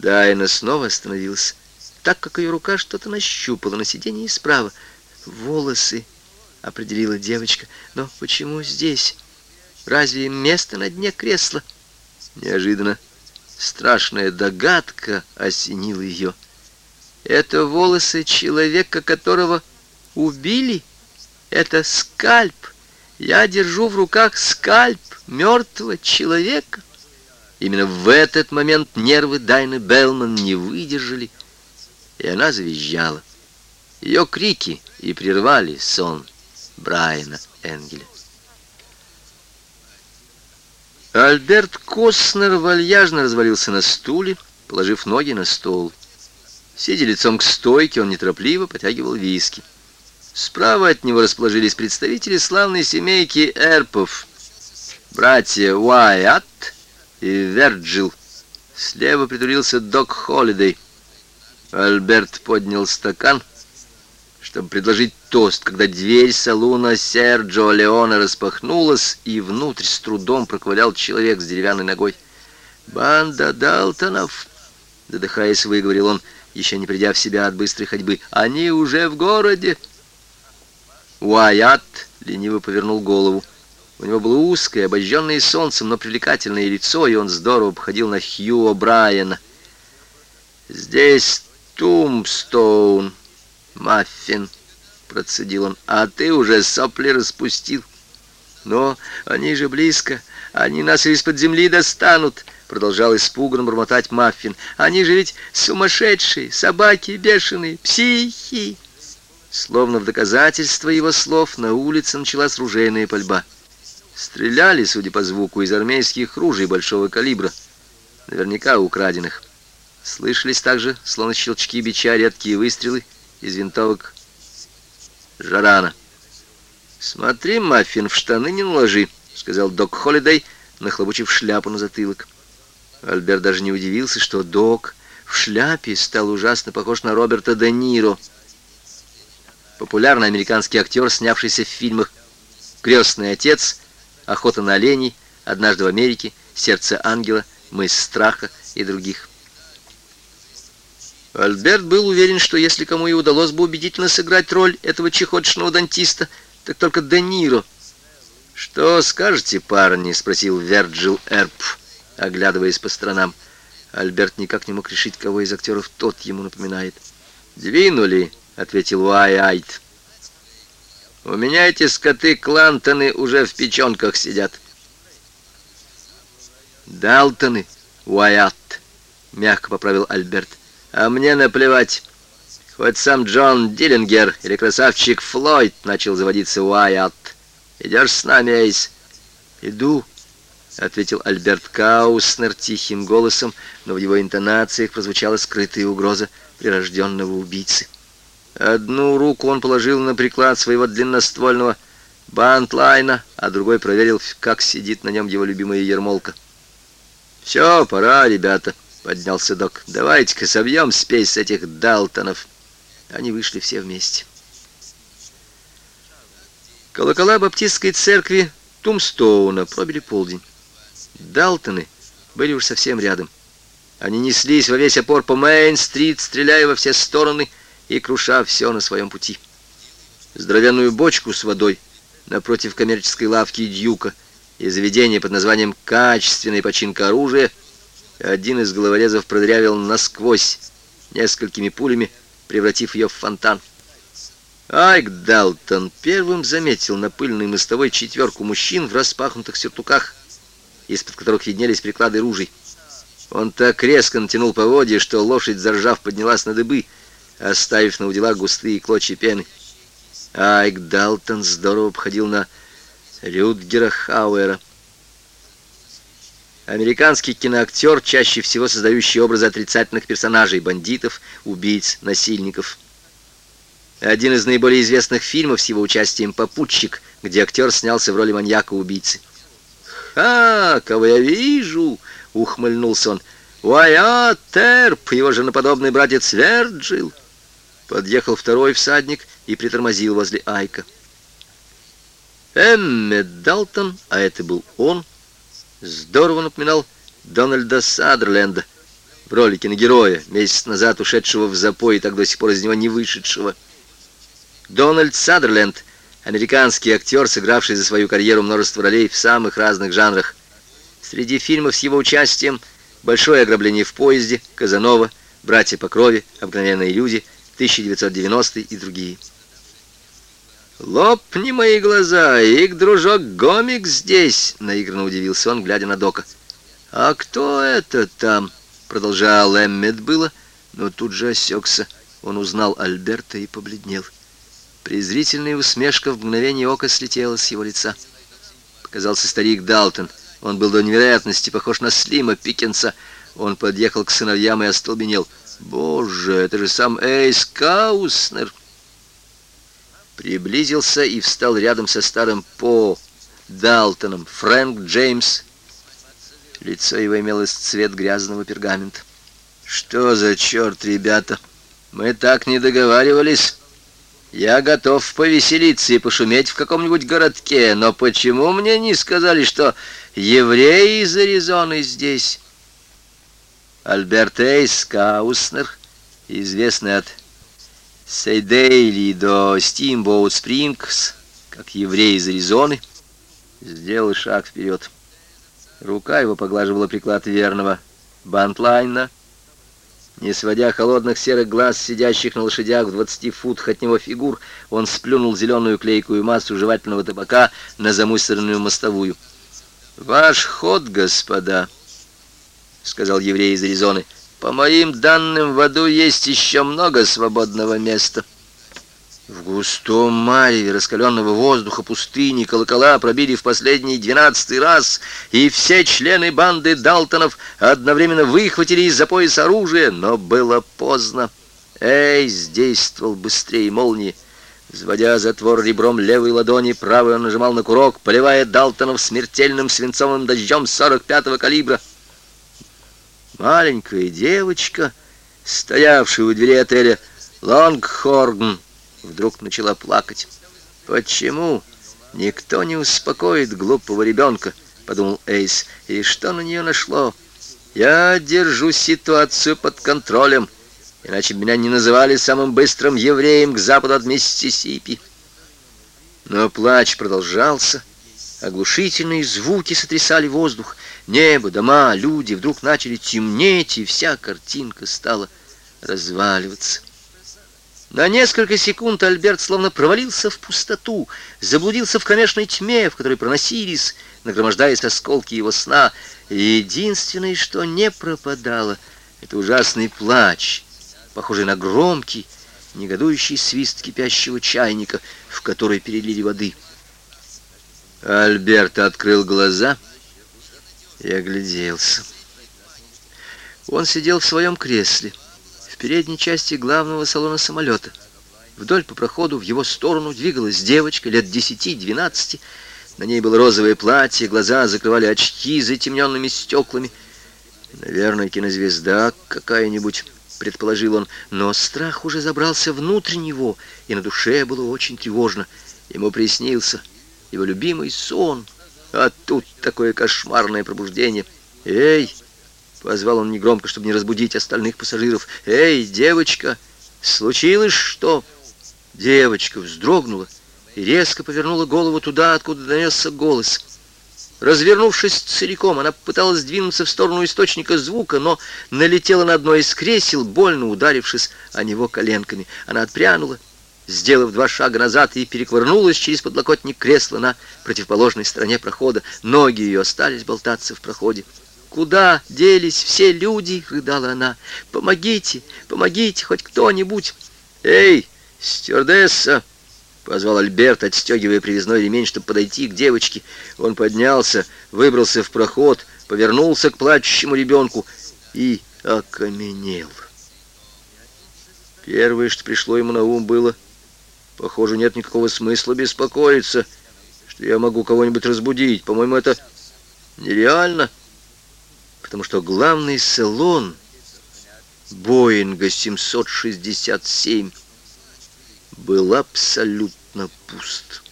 Дайна снова остановилась, так как ее рука что-то нащупала на сиденье справа. «Волосы», — определила девочка. «Но почему здесь? Разве место на дне кресла?» Неожиданно страшная догадка осенила ее. «Это волосы человека, которого убили? Это скальп. Я держу в руках скальп мертвого человека». Именно в этот момент нервы Дайны Белман не выдержали, и она завизжала. Ее крики и прервали сон Брайана Энгеля. Альберт Костнер вальяжно развалился на стуле, положив ноги на стол. Сидя лицом к стойке, он неторопливо потягивал виски. Справа от него расположились представители славной семейки Эрпов, братья Уайатт и Верджил. Слева притурился док Холидей. Альберт поднял стакан, чтобы предложить тост, когда дверь салуна Серджо Леона распахнулась, и внутрь с трудом проковылял человек с деревянной ногой. «Банда Далтонов!» — задыхаясь, выговорил он, еще не придя в себя от быстрой ходьбы. «Они уже в городе!» Уайат лениво повернул голову. У него было узкое, обожженное солнцем, но привлекательное лицо, и он здорово походил на Хью О'Брайена. «Здесь Тумстоун, Маффин», — процедил он, — «а ты уже сопли распустил». «Но они же близко, они нас из-под земли достанут», — продолжал испуганно бормотать Маффин. «Они же ведь сумасшедшие, собаки бешеные, психи». Словно в доказательство его слов на улице началась ружейная пальба. Стреляли, судя по звуку, из армейских ружей большого калибра, наверняка украденных. Слышались также, словно щелчки бича, редкие выстрелы из винтовок Жарана. «Смотри, Маффин, в штаны не наложи», — сказал док Холидей, нахлобучив шляпу на затылок. Альберт даже не удивился, что док в шляпе стал ужасно похож на Роберта Де Ниро, популярный американский актер, снявшийся в фильмах «Крестный отец», «Охота на оленей», «Однажды в Америке», «Сердце ангела», «Мыс страха» и других. Альберт был уверен, что если кому и удалось бы убедительно сыграть роль этого чехотшного дантиста, так только Де Ниро. «Что скажете, парни?» — спросил Верджил Эрп, оглядываясь по сторонам. Альберт никак не мог решить, кого из актеров тот ему напоминает. «Двинули», — ответил Уай-Айт. У меня эти скоты Клантоны уже в печенках сидят. Далтоны, Уайат, мягко поправил Альберт. А мне наплевать. Хоть сам Джон Диллингер или красавчик Флойд начал заводиться Уайат. Идешь с нами, Эйс? Иду, ответил Альберт Кауснер тихим голосом, но в его интонациях прозвучала скрытая угроза прирожденного убийцы. Одну руку он положил на приклад своего длинноствольного бантлайна, а другой проверил, как сидит на нем его любимая ермолка. «Все, пора, ребята», — поднялся док. «Давайте-ка собьем спесь с этих Далтонов». Они вышли все вместе. Колокола баптистской церкви Тумстоуна пробили полдень. Далтоны были уж совсем рядом. Они неслись во весь опор по Мейн-стрит, стреляя во все стороны — и круша все на своем пути. Здоровенную бочку с водой напротив коммерческой лавки Дьюка и заведения под названием «Качественная починка оружия» один из головорезов продрявил насквозь несколькими пулями, превратив ее в фонтан. Айк Далтон первым заметил на пыльной мостовой четверку мужчин в распахнутых сюртуках, из-под которых виднелись приклады ружей. Он так резко натянул поводья, что лошадь, заржав, поднялась на дыбы — оставив на удила густые клочья пены. Айк Далтон здорово походил на Рюдгера Хауэра. Американский киноактер, чаще всего создающий образы отрицательных персонажей, бандитов, убийц, насильников. Один из наиболее известных фильмов с его участием «Попутчик», где актер снялся в роли маньяка-убийцы. «Ха, кого я вижу!» — ухмыльнулся он. «Уайа Терп, его женоподобный братец Верджил!» Подъехал второй всадник и притормозил возле Айка. Эммет Далтон, а это был он, здорово напоминал Дональда Садерленда. в роли киногероя, месяц назад ушедшего в запой и так до сих пор из него не вышедшего. Дональд Садерленд, американский актер, сыгравший за свою карьеру множество ролей в самых разных жанрах. Среди фильмов с его участием «Большое ограбление в поезде», «Казанова», «Братья по крови», «Обыкновенные люди», 1990 и другие. «Лопни мои глаза, их дружок Гомик здесь!» — наигранно удивился он, глядя на Дока. «А кто это там?» — продолжал Эммет было, но тут же осекся. Он узнал Альберта и побледнел. Презрительная усмешка в мгновение ока слетела с его лица. Показался старик Далтон. Он был до невероятности похож на Слима Пикенса. Он подъехал к сыновьям и остолбенел. «Боже, это же сам Эйс Кауснер!» приблизился и встал рядом со старым По Далтоном, Фрэнк Джеймс. Лицо его имело цвет грязного пергамента. «Что за черт, ребята? Мы так не договаривались. Я готов повеселиться и пошуметь в каком-нибудь городке, но почему мне не сказали, что евреи из Аризоны здесь?» Альберт Эйс Кауснер, известный от Сейдейли до Стимбоут Спрингс, как еврей из Аризоны, сделал шаг вперед. Рука его поглаживала приклад верного бантлайна. Не сводя холодных серых глаз сидящих на лошадях в двадцати футах от него фигур, он сплюнул зеленую клейкую массу жевательного табака на замусоренную мостовую. «Ваш ход, господа», — сказал еврей из Аризоны, — по моим данным, в аду есть еще много свободного места. В густом мареве раскаленного воздуха пустыни колокола пробили в последний двенадцатый раз, и все члены банды Далтонов одновременно выхватили из-за пояса оружие, но было поздно. Эй, действовал быстрее молнии. Взводя затвор ребром левой ладони, правый он нажимал на курок, поливая Далтонов смертельным свинцовым дождем 45-го калибра. Маленькая девочка, стоявшая у двери отеля Лонгхорн, вдруг начала плакать. «Почему никто не успокоит глупого ребенка?» — подумал Эйс. «И что на нее нашло? Я держу ситуацию под контролем, иначе меня не называли самым быстрым евреем к западу от Миссисипи». Но плач продолжался. Оглушительные звуки сотрясали воздух. Небо, дома, люди вдруг начали темнеть, и вся картинка стала разваливаться. На несколько секунд Альберт словно провалился в пустоту, заблудился в кромешной тьме, в которой проносились, нагромождаясь осколки его сна. Единственное, что не пропадало, это ужасный плач, похожий на громкий, негодующий свист кипящего чайника, в который перелили воды. Альберт открыл глаза — и огляделся. Он сидел в своем кресле, в передней части главного салона самолета. Вдоль по проходу в его сторону двигалась девочка лет десяти-двенадцати. На ней было розовое платье, глаза закрывали очки затемненными стеклами. «Наверное, кинозвезда какая-нибудь», — предположил он. Но страх уже забрался внутрь него, и на душе было очень тревожно. Ему приснился его любимый сон — а тут такое кошмарное пробуждение. «Эй!» — позвал он негромко, чтобы не разбудить остальных пассажиров. «Эй, девочка! Случилось что?» Девочка вздрогнула и резко повернула голову туда, откуда донесся голос. Развернувшись целиком, она пыталась двинуться в сторону источника звука, но налетела на одно из кресел, больно ударившись о него коленками. Она отпрянула сделав два шага назад и переквырнулась через подлокотник кресла на противоположной стороне прохода. Ноги ее остались болтаться в проходе. «Куда делись все люди?» — рыдала она. «Помогите, помогите, хоть кто-нибудь!» «Эй, стюардесса!» — позвал Альберт, отстегивая привязной ремень, чтобы подойти к девочке. Он поднялся, выбрался в проход, повернулся к плачущему ребенку и окаменел. Первое, что пришло ему на ум, было — Похоже, нет никакого смысла беспокоиться, что я могу кого-нибудь разбудить. По-моему, это нереально, потому что главный салон Боинга 767 был абсолютно пуст.